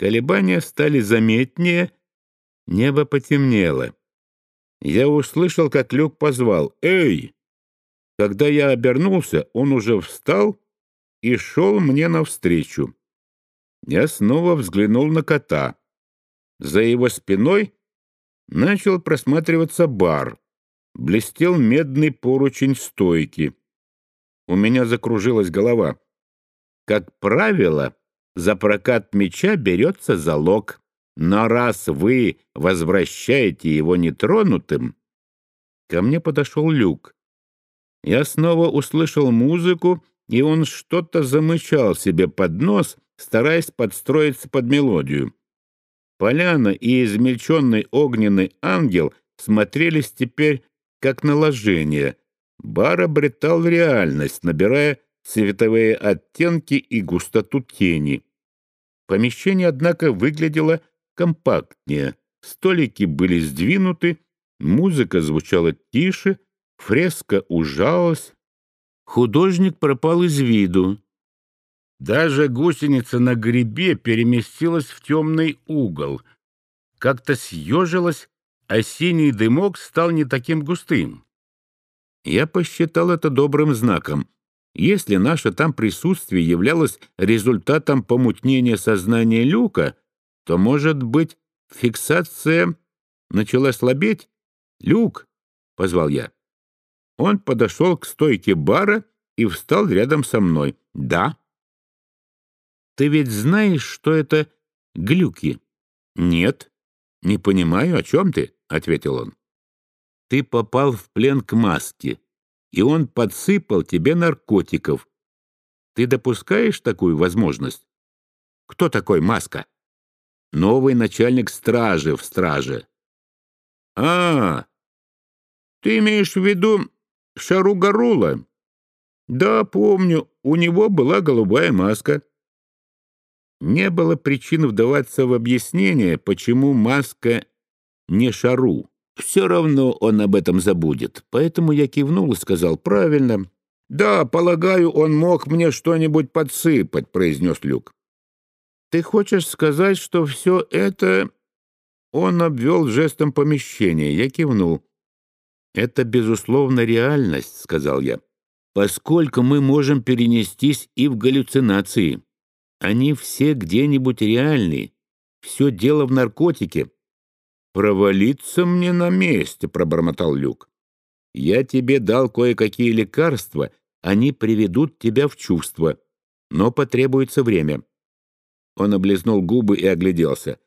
Колебания стали заметнее, небо потемнело. Я услышал, как Люк позвал «Эй!». Когда я обернулся, он уже встал и шел мне навстречу. Я снова взглянул на кота. За его спиной начал просматриваться бар. Блестел медный поручень стойки. У меня закружилась голова. Как правило, за прокат меча берется залог. Но раз вы возвращаете его нетронутым... Ко мне подошел Люк. Я снова услышал музыку, и он что-то замычал себе под нос, стараясь подстроиться под мелодию. Поляна и измельченный огненный ангел смотрелись теперь как наложение. Бар обретал реальность, набирая цветовые оттенки и густоту тени. Помещение, однако, выглядело компактнее. Столики были сдвинуты, музыка звучала тише, фреска ужалась. Художник пропал из виду. Даже гусеница на грибе переместилась в темный угол. Как-то съежилась, а синий дымок стал не таким густым. Я посчитал это добрым знаком. Если наше там присутствие являлось результатом помутнения сознания Люка, то, может быть, фиксация начала слабеть? «Люк!» — позвал я. Он подошел к стойке бара и встал рядом со мной. «Да». «Ты ведь знаешь, что это глюки?» «Нет». «Не понимаю, о чем ты?» — ответил он. «Ты попал в плен к маске, и он подсыпал тебе наркотиков. Ты допускаешь такую возможность?» «Кто такой Маска?» «Новый начальник стражи в страже». «А, ты имеешь в виду Шаругарула?» «Да, помню, у него была голубая маска». Не было причин вдаваться в объяснение, почему маска не шару. Все равно он об этом забудет. Поэтому я кивнул и сказал правильно. «Да, полагаю, он мог мне что-нибудь подсыпать», — произнес Люк. «Ты хочешь сказать, что все это...» Он обвел жестом помещение. Я кивнул. «Это, безусловно, реальность», — сказал я, «поскольку мы можем перенестись и в галлюцинации». Они все где-нибудь реальны. Все дело в наркотике. «Провалиться мне на месте», — пробормотал Люк. «Я тебе дал кое-какие лекарства. Они приведут тебя в чувство. Но потребуется время». Он облизнул губы и огляделся.